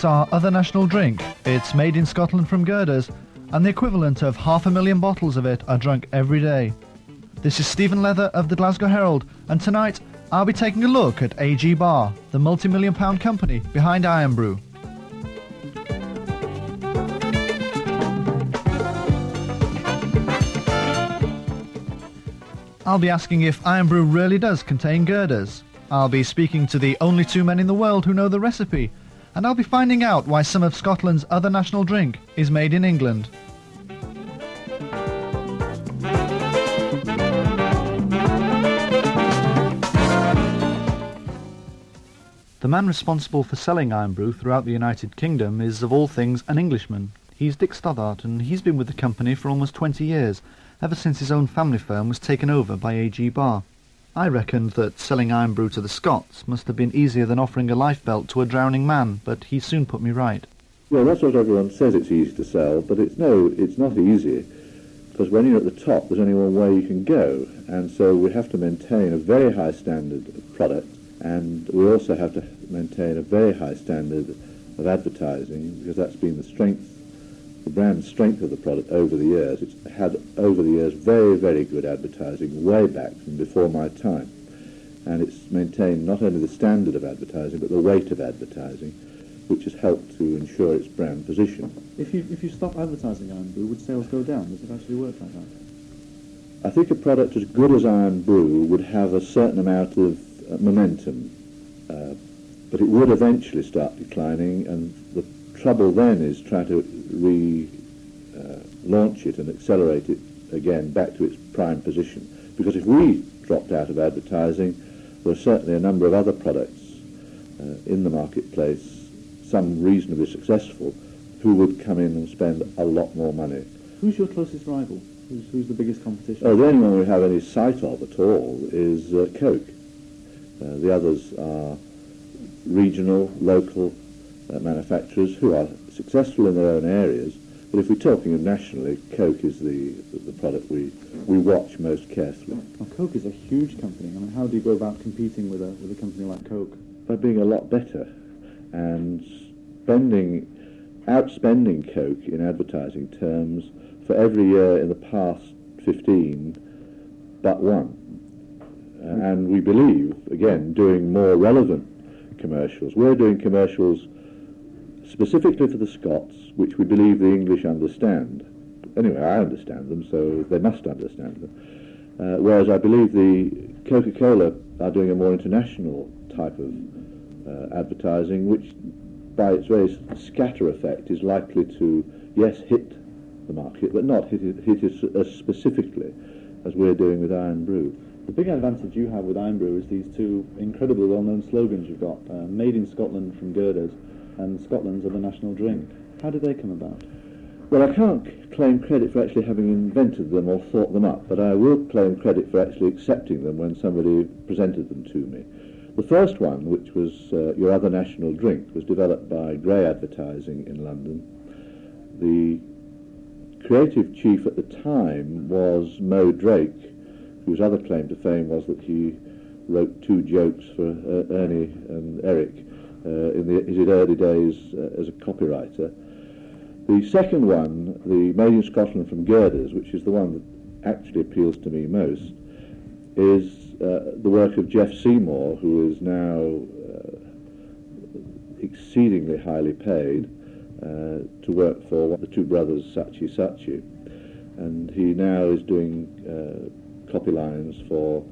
It's our other national drink. It's made in Scotland from girders, and the equivalent of half a million bottles of it are drunk every day. This is Stephen Leather of the Glasgow Herald, and tonight I'll be taking a look at AG Barr, the multi-million pound company behind Irn-Bru. I'll be asking if Irn-Bru really does contain girders. I'll be speaking to the only two men in the world who know the recipe, and I'll be finding out why some of Scotland's other national drink is made in England. The man responsible for selling Irn-Bru throughout the United Kingdom is, of all things, an Englishman. He's Dick Stothart, and he's been with the company for almost 20 years, ever since his own family firm was taken over by AG Barr. I reckoned that selling Irn-Bru to the Scots must have been easier than offering a lifebelt to a drowning man, but he soon put me right. Well, that's what everyone says it's easy to sell, but it's no, it's not easy. Because when you're at the top, there's only one way you can go. And so we have to maintain a very high standard of product, and we also have to maintain a very high standard of advertising, because that's been the strength the brand strength of the product over the years. It's had over the years very, very good advertising way back from before my time. And it's maintained not only the standard of advertising, but the weight of advertising, which has helped to ensure its brand position. If you, if you stop advertising Irn-Bru, would sales go down? Does it actually work like that? I think a product as good as Irn-Bru would have a certain amount of uh, momentum, uh, but it would eventually start declining, and the trouble then is trying to re-launch uh, it and accelerate it again back to its prime position. Because if we dropped out of advertising, there are certainly a number of other products uh, in the marketplace, some reasonably successful, who would come in and spend a lot more money. Who's your closest rival? Who's, who's the biggest competition? Oh, the only one we have any sight of at all is uh, Coke. Uh, the others are regional, local manufacturers who are successful in their own areas. But if we're talking nationally, Coke is the, the product we, we watch most carefully. Well, Coke is a huge company. I mean, how do you go about competing with a, with a company like Coke? By being a lot better and spending, outspending Coke in advertising terms for every year in the past 15 but one. Uh, and we believe, again, doing more relevant commercials. We're doing commercials specifically for the Scots, which we believe the English understand. Anyway, I understand them, so they must understand them. Uh, whereas I believe the Coca-Cola are doing a more international type of uh, advertising, which by its very scatter effect is likely to, yes, hit the market, but not hit it, hit it as specifically as we're doing with Irn-Bru. The big advantage you have with Irn-Bru is these two incredibly well-known slogans you've got, uh, made in Scotland from girders and Scotland's are the national drink. How did they come about? Well, I can't claim credit for actually having invented them or thought them up, but I will claim credit for actually accepting them when somebody presented them to me. The first one, which was uh, Your Other National Drink, was developed by Grey Advertising in London. The creative chief at the time was Mo Drake, whose other claim to fame was that he wrote two jokes for uh, Ernie and Eric uh, in the, his early days uh, as a copywriter. The second one, the Made in Scotland from Girders, which is the one that actually appeals to me most, is uh, the work of Geoff Seymour, who is now exceedingly highly paid uh, to work for the two brothers Saatchi Saatchi. And he now is doing uh, copy lines for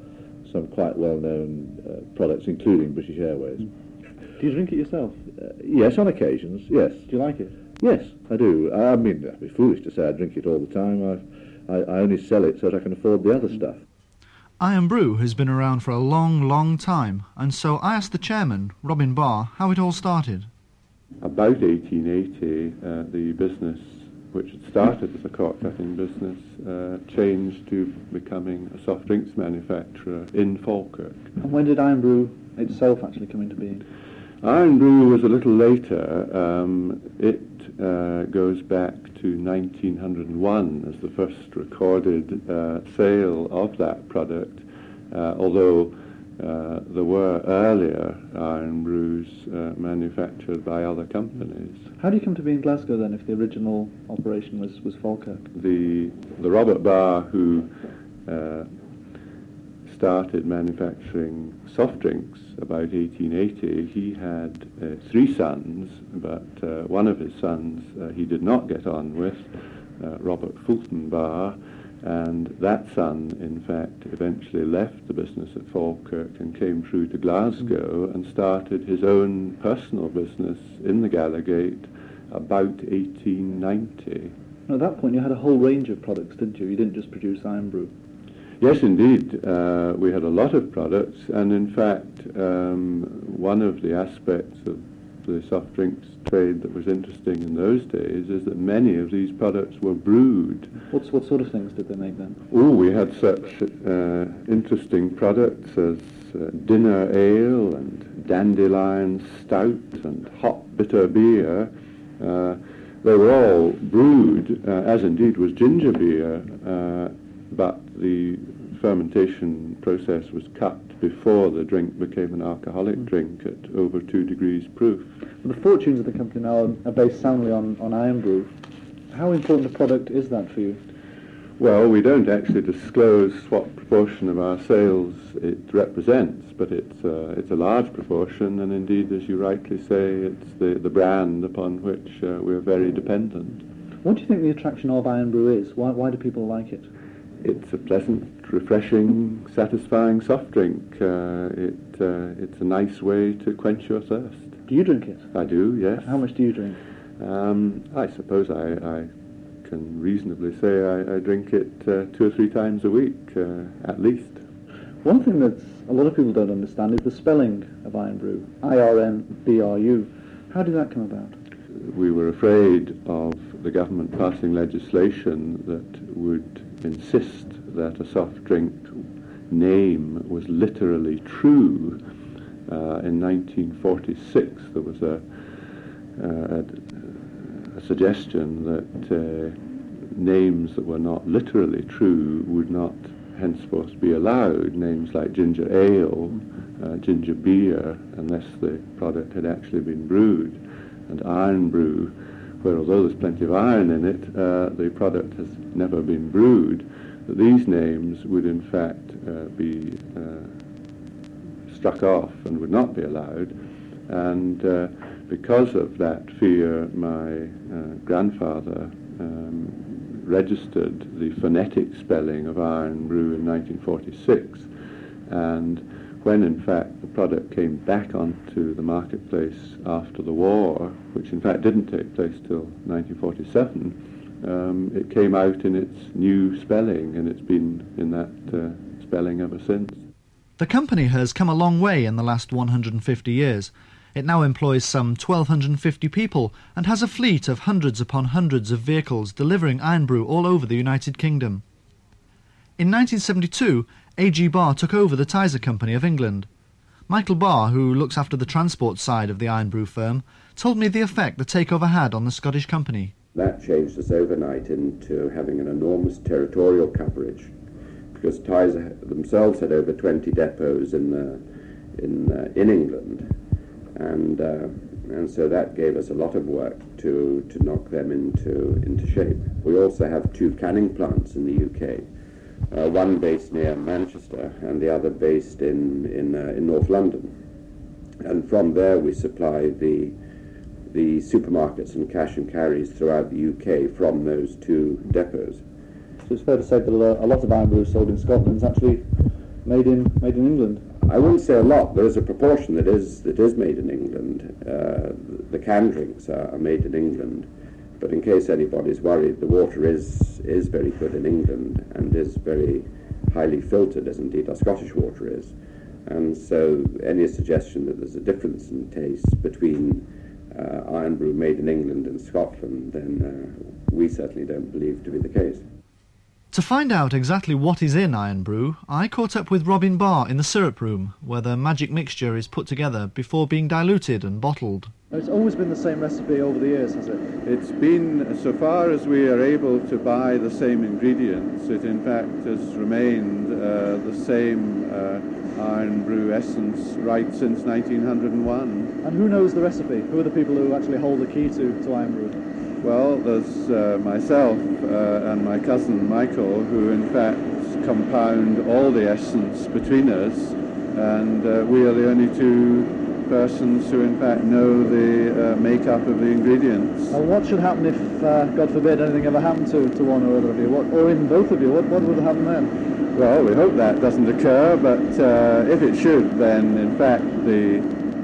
some quite well-known uh, products, including British Airways. Mm. Do you drink it yourself? Uh, yes, on occasions, yes. Do you like it? Yes, I do. I mean, it'd be foolish to say I drink it all the time. I, I, I only sell it so that I can afford the other stuff. Irn-Bru has been around for a long, long time, and so I asked the chairman, Robin Barr, how it all started. About 1880, uh, the business, which had started as a cork cutting business, uh, changed to becoming a soft drinks manufacturer in Falkirk. And when did Irn-Bru itself actually come into being? Irn-Bru was a little later. Um, it uh, goes back to 1901 as the first recorded uh, sale of that product, uh, although uh, there were earlier Irn-Brus uh, manufactured by other companies. How do you come to be in Glasgow then if the original operation was, was Falkirk? The, the Robert Barr who uh, started manufacturing soft drinks about 1880, he had uh, three sons, but uh, one of his sons uh, he did not get on with, uh, Robert Fulton Barr, and that son, in fact, eventually left the business at Falkirk and came through to Glasgow and started his own personal business in the Gallowgate about 1890. At that point, you had a whole range of products, didn't you? You didn't just produce Irn-Bru. Yes, indeed. Uh, we had a lot of products, and in fact, um, one of the aspects of the soft drinks trade that was interesting in those days is that many of these products were brewed. What's, what sort of things did they make then? Oh, we had such uh, interesting products as uh, dinner ale and dandelion stout and hot bitter beer. Uh, they were all brewed, uh, as indeed was ginger beer, uh, but the fermentation process was cut before the drink became an alcoholic mm. drink at over two degrees proof. Well, the fortunes of the company now are based soundly on, on Irn-Bru. How important a product is that for you? Well, we don't actually disclose what proportion of our sales it represents, but it's, uh, it's a large proportion, and indeed, as you rightly say, it's the, the brand upon which uh, we're very dependent. What do you think the attraction of Irn-Bru is? Why, why do people like it? It's a pleasant refreshing, satisfying soft drink. Uh, it, uh, it's a nice way to quench your thirst. Do you drink it? I do, yes. How much do you drink? Um, I suppose I, I, can reasonably say I, I drink it uh, two or three times a week, uh, at least. One thing that a lot of people don't understand is the spelling of Irn-Bru, I-R-N-B-R-U. How did that come about? We were afraid of the government passing legislation that would insist that a soft drink name was literally true. Uh, in 1946, there was a, uh, a, a suggestion that uh, names that were not literally true would not henceforth be allowed. Names like ginger ale, uh, ginger beer, unless the product had actually been brewed, and Irn-Bru, where although there's plenty of iron in it, uh, the product has never been brewed that these names would in fact uh, be uh, struck off and would not be allowed. And uh, because of that fear, my uh, grandfather um, registered the phonetic spelling of iron brew in 1946. And when in fact the product came back onto the marketplace after the war, which in fact didn't take place till 1947, um, it came out in its new spelling, and it's been in that uh, spelling ever since. The company has come a long way in the last 150 years. It now employs some 1,250 people and has a fleet of hundreds upon hundreds of vehicles delivering Irn-Bru all over the United Kingdom. In 1972, A.G. Barr took over the Tizer Company of England. Michael Barr, who looks after the transport side of the Irn-Bru firm, told me the effect the takeover had on the Scottish company. That changed us overnight into having an enormous territorial coverage because Tizer themselves had over 20 depots in, in, uh, in England. And, uh, and so that gave us a lot of work to, to knock them into, into shape. We also have two canning plants in the UK, uh, one based near Manchester and the other based in, in, uh, in North London. And from there we supply the the supermarkets and cash and carries throughout the UK from those two depots. So it's fair to say that a lot of Irn-Bru sold in Scotland is actually made in made in England. I wouldn't say a lot. There is a proportion that is that is made in England. Uh, the canned drinks are, are made in England, but in case anybody's worried, the water is is very good in England and is very highly filtered, as indeed our Scottish water is. And so, any suggestion that there's a difference in taste between uh, Irn-Bru made in England and Scotland, then uh, we certainly don't believe to be the case. To find out exactly what is in Irn-Bru, I caught up with Robin Barr in the syrup room, where the magic mixture is put together before being diluted and bottled. It's always been the same recipe over the years, has it? It's been, so far as we are able to buy the same ingredients, it in fact has remained uh, the same uh, Irn-Bru essence right since 1901. And who knows the recipe? Who are the people who actually hold the key to, to Irn-Bru? Well, there's uh, myself uh, and my cousin Michael, who in fact compound all the essence between us, and uh, we are the only two persons who in fact know the uh, makeup of the ingredients. Now, what should happen if, uh, God forbid, anything ever happened to, to one or other of you, what, or in both of you? What, what would happen then? Well, we hope that doesn't occur, but uh, if it should, then in fact the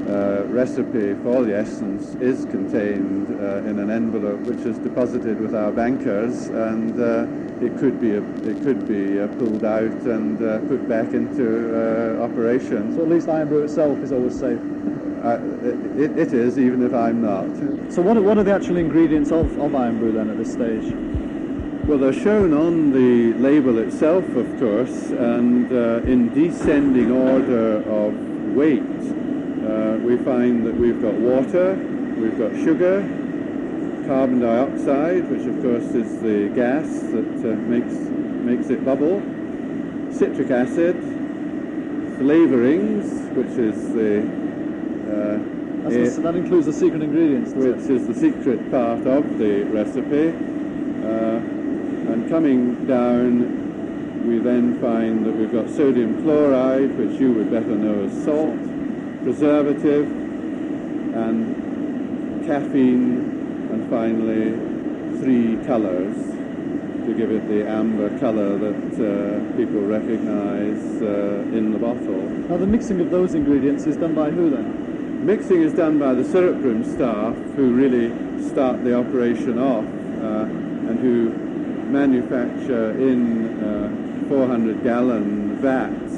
uh, recipe for the essence is contained uh, in an envelope which is deposited with our bankers, and uh, it could be it could be uh, pulled out and uh, put back into uh, operation. So at least Irn-Bru itself is always safe. Uh, it, it is, even if I'm not. So what are, what are the actual ingredients of, of Irn-Bru then at this stage? Well, they're shown on the label itself, of course, and uh, in descending order of weight. We find that we've got water, we've got sugar, carbon dioxide, which of course is the gas that uh, makes makes it bubble, citric acid, flavorings, which is the uh, That's the- that includes the secret ingredients, which it? is the secret part of the recipe. Uh, and coming down, we then find that we've got sodium chloride, which you would better know as salt, preservative, and caffeine, and finally three colours to give it the amber colour that uh, people recognise uh, in the bottle. Now the mixing of those ingredients is done by who then? Mixing is done by the syrup room staff who really start the operation off uh, and who manufacture in uh, 400 gallon vats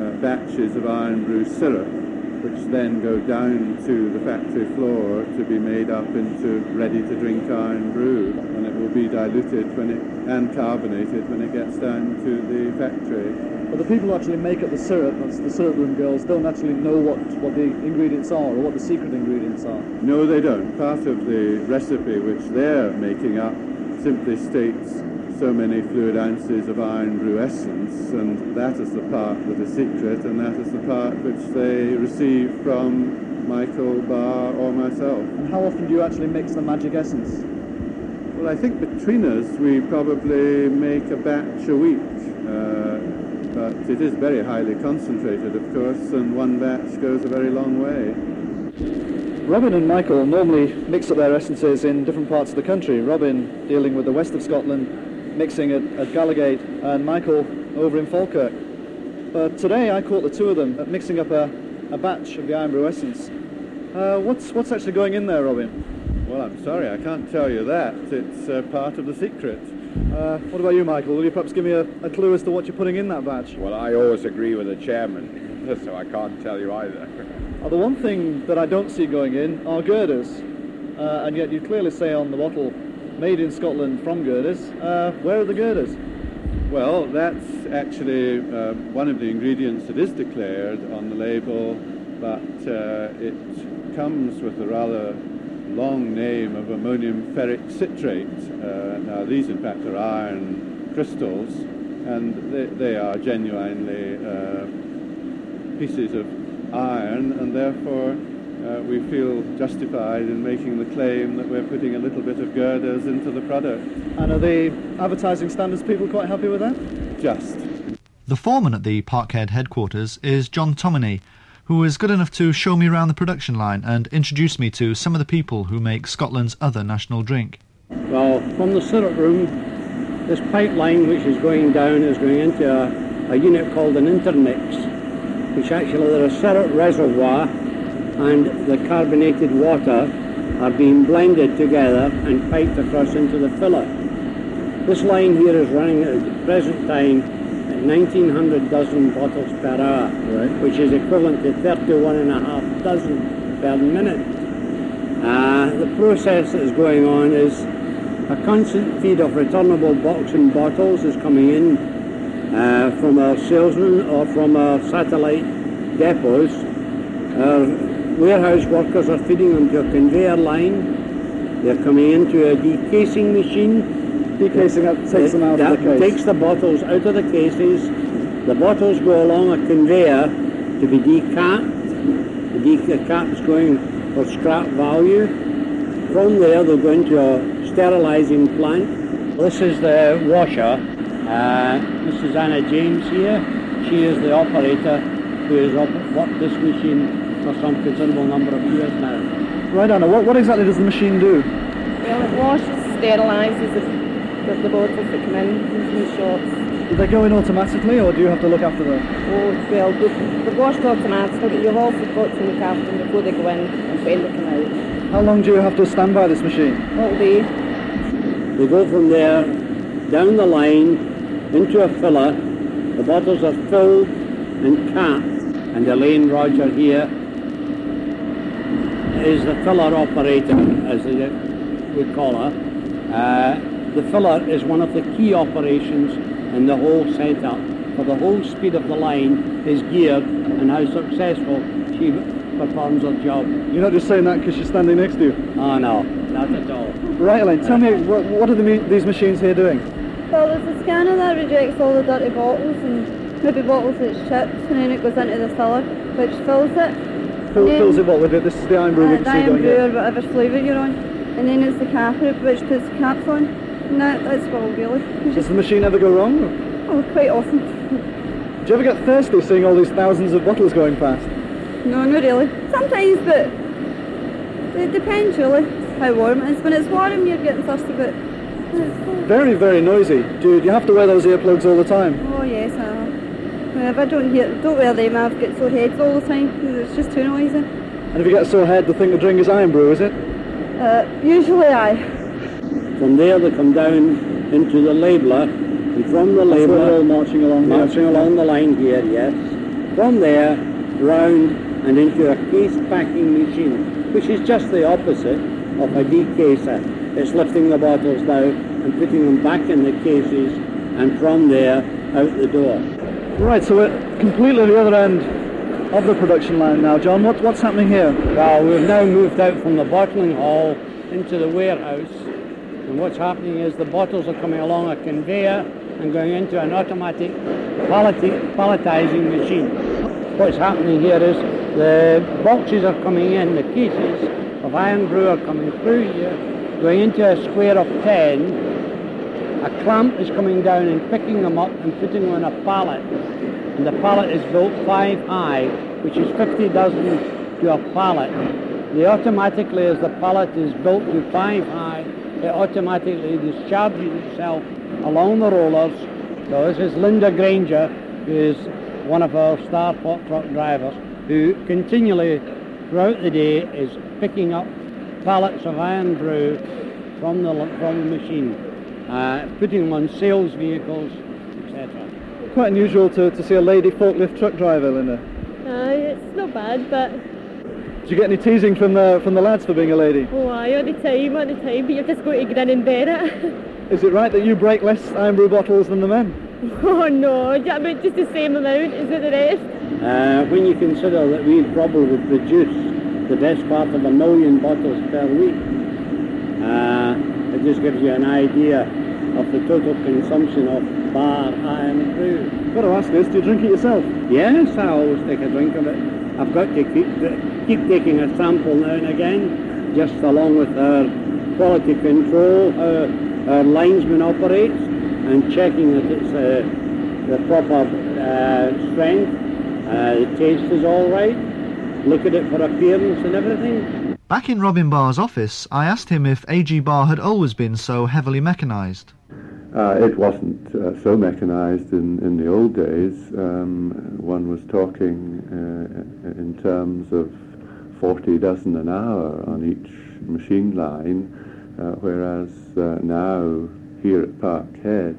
uh, batches of Irn-Bru syrup which then go down to the factory floor to be made up into ready to drink Irn-Bru and it will be diluted when it and carbonated when it gets down to the factory. But the people who actually make up the syrup, that's the syrup room girls, don't actually know what, what the ingredients are or what the secret ingredients are. No, they don't. Part of the recipe which they're making up simply states so many fluid ounces of Irn-Bru essence, and that is the part that is secret, and that is the part which they receive from Michael Barr or myself. And how often do you actually mix the magic essence? Well, I think between us we probably make a batch a week, uh, but it is very highly concentrated, of course, and one batch goes a very long way. Robin and Michael normally mix up their essences in different parts of the country. Robin dealing with the west of Scotland, mixing at, at Gallowgate, and Michael over in Falkirk. But today I caught the two of them at mixing up a, a batch of the Irn-Bru essence. Uh, what's, what's actually going in there, Robin? Well, I'm sorry, I can't tell you that. It's uh, part of the secret. Uh, what about you, Michael? Will you perhaps give me a, a clue as to what you're putting in that batch? Well, I always agree with the chairman, so I can't tell you either. Uh, the one thing that I don't see going in are girders, uh, and yet you clearly say on the bottle, made in Scotland from girders. Uh, where are the girders? Well, that's actually uh, one of the ingredients that is declared on the label, but uh, it comes with a rather long name of ammonium ferric citrate. Uh, now, these in fact are iron crystals, and they, they are genuinely uh, pieces of iron, and therefore uh, we feel justified in making the claim that we're putting a little bit of girders into the product. And are the advertising standards people quite happy with that? Just. The foreman at the Parkhead headquarters is John Tominey, who was good enough to show me around the production line and introduce me to some of the people who make Scotland's other national drink. Well, from the syrup room, this pipeline which is going down is going into a, a unit called an intermix, which actually there's a syrup reservoir and the carbonated water are being blended together and piped across into the filler. This line here is running at the present time at 1900 dozen bottles per hour, which is equivalent to 31 and a half dozen per minute. Uh, the process that is going on is A constant feed of returnable box and bottles is coming in uh, from our salesmen or from our satellite depots. Our warehouse workers are feeding them to a conveyor line. They're coming into a decasing machine. Decasing up takes them out that of the case. takes the bottles out of the cases. The bottles go along a conveyor to be decapped. The decap is going for scrap value. From there, they'll go into a sterilising plant. This is the washer. Uh, is Anna James here. She is the operator who has op- worked this machine for some considerable number of years now. Right, Anna, what, what exactly does the machine do? Well, it washes, sterilises the, the, the bottles that come in into the shops. Do they go in automatically or do you have to look after them? Oh, well, they- they're washed automatically, but you've also got to look after them before they go in and when they come out. How long do you have to stand by this machine? All day. They go from there down the line into a filler. The bottles are filled and capped, and Elaine Roger here is the filler operator, as they would call her. Uh, the filler is one of the key operations in the whole setup. For the whole speed of the line is geared and how successful she performs her job. You're not just saying that because she's standing next to you. Oh no, not at all. Right, Elaine, tell me, what, what are the, me- these machines here doing? Well, there's a scanner that rejects all the dirty bottles and maybe bottles that's chipped, and then it goes into the filler, which fills it. Fill, Yeah. fills it what with it? This is the Irn-Bru we Uh, can see Diane going brew or whatever flavour you're on. And then it's the capper which puts the caps on. And that, that's all really. Does just, the machine ever go wrong? oh, quite often. Do you ever get thirsty seeing all these thousands of bottles going past? No, not really. Sometimes, but it depends really how warm it is. When it's warm, you're getting thirsty, but it's cold. Very, very noisy. Dude, you have to wear those earplugs all the time. Oh yes, I have. Well, if I don't hear, don't wear them, I've got sore heads all the time 'cause it's just too noisy. And if you get a sore head, the thing to drink is Irn-Bru, is it? Uh, usually I. From there they come down into the labeler, and from the That's where they're all marching along here. marching along the line here, yes. From there, round and into a case packing machine, which is just the opposite of a decaser. It's lifting the bottles now and putting them back in the cases, and from there, out the door. Right, so we're completely the other end of the production line now. John, what, what's happening here? Well, we've now moved out from the bottling hall into the warehouse, and what's happening is the bottles are coming along a conveyor and going into an automatic palleti- palletizing machine. What's happening here is the boxes are coming in, the cases of Irn-Bru are coming through here, going into a square of 10. A clamp is coming down and picking them up and putting them on a pallet. And the pallet is built five high, which is 50 dozen to a pallet. They automatically, as the pallet is built to five high, it automatically discharges itself along the rollers. So this is Linda Granger, who is one of our star pot truck drivers, who continually throughout the day is picking up pallets of Irn-Bru from the from the machine, uh, putting them on sales vehicles, etc. Quite unusual to, to see a lady forklift truck driver, Linda. Aye, it's not bad, but Did you get any teasing from the from the lads for being a lady? oh aye, all the time, all the time, but you've just got to grin and bear it. Is it right that you break less Irn-Bru bottles than the men? oh no, yeah, but just the same amount as the rest. Uh, when you consider that we probably produce the best part of a million bottles per week, uh, it just gives you an idea of the total consumption of bar iron brew. Got to ask this, do you drink it yourself? Yes, I always take a drink of it. I've got to keep keep taking a sample now and again, just along with our quality control, how our linesman operates, and checking that it's uh, the proper uh, strength, uh, the taste is all right, look at it for appearance and everything. Back in Robin Barr's office, I asked him if A.G. Barr had always been so heavily mechanised. Uh, it wasn't uh, so mechanized in, in the old days. Um, one was talking uh, in terms of 40 dozen an hour on each machine line, uh, whereas uh, now here at Parkhead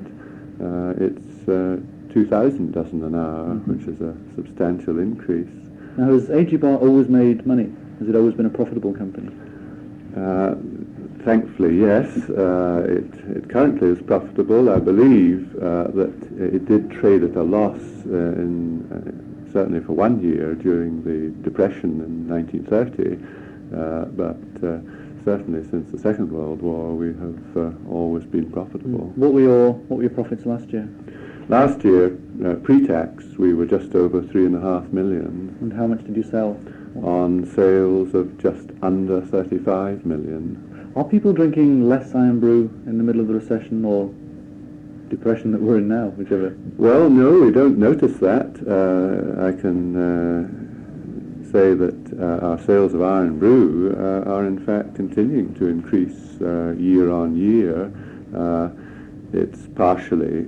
uh, it's uh, 2,000 dozen an hour, which is a substantial increase. Now, has A.G. Barr always made money? Has it always been a profitable company? Thankfully, yes. Uh, it, it, currently is profitable. I believe uh, that it did trade at a loss uh, in, uh, certainly for one year during the Depression in 1930, uh, but uh, certainly since the Second World War we have always been profitable. What were your what were your profits last year? Last year, pre-tax, we were just over three and a half million. And how much did you sell? On sales of just under 35 million. Are people drinking less Irn-Bru in the middle of the recession or depression that we're in now, whichever? Well, no, we don't notice that. Uh, I can uh, say that uh, our sales of Irn-Bru uh, are in fact continuing to increase uh, year on year. Uh, it's partially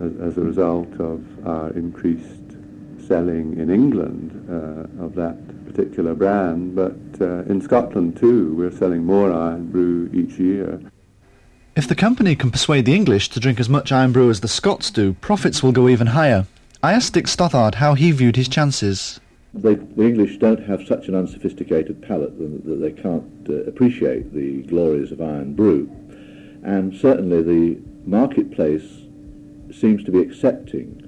as, as, a result of our increased selling in England of that particular brand, but uh, in Scotland too, we're selling more Irn-Bru each year. If the company can persuade the English to drink as much Irn-Bru as the Scots do, profits will go even higher. I asked Dick Stothard how he viewed his chances. They, the English don't have such an unsophisticated palate that they can't uh, appreciate the glories of Irn-Bru. And certainly the marketplace seems to be accepting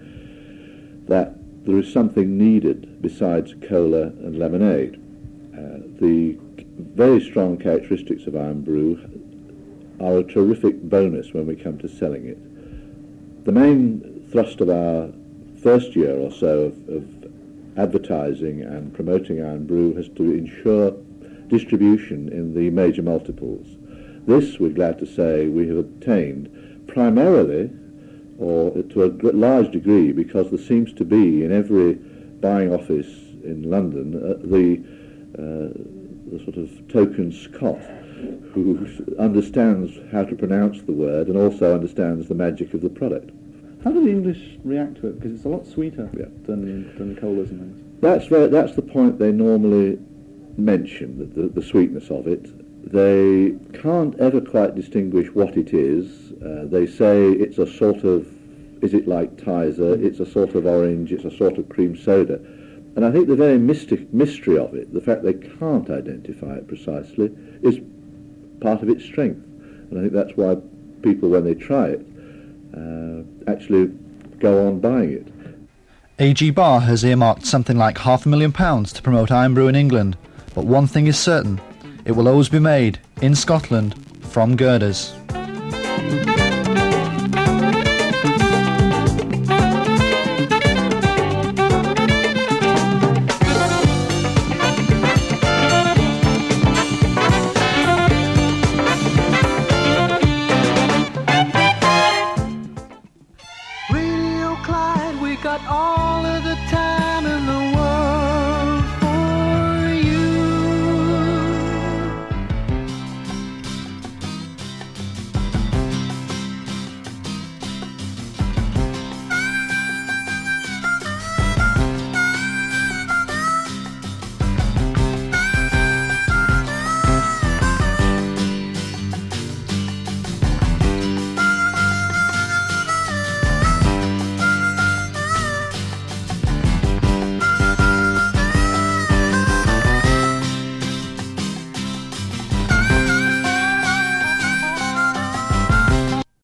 that there is something needed besides cola and lemonade. Uh, the very strong characteristics of Irn-Bru are a terrific bonus when we come to selling it. The main thrust of our first year or so of, of advertising and promoting Irn-Bru has to ensure distribution in the major multiples. This, we're glad to say, we have obtained primarily or to a large degree because there seems to be in every buying office in London uh, the, uh, the sort of token Scot who understands how to pronounce the word and also understands the magic of the product. How do the English react to it? Because it's a lot sweeter yeah. than, than colas and things. That's, very, that's the point they normally mention, the, the, the sweetness of it. They can't ever quite distinguish what it is. Uh, they say it's a sort of, is it like Tizer? Mm. It's a sort of orange. It's a sort of cream soda. And I think the very mystic mystery of it, the fact they can't identify it precisely, is part of its strength. And I think that's why people, when they try it, uh, actually go on buying it. AG Barr has earmarked something like half a million pounds to promote Irn-Bru in England. But one thing is certain, it will always be made in Scotland from girders. Got all of the.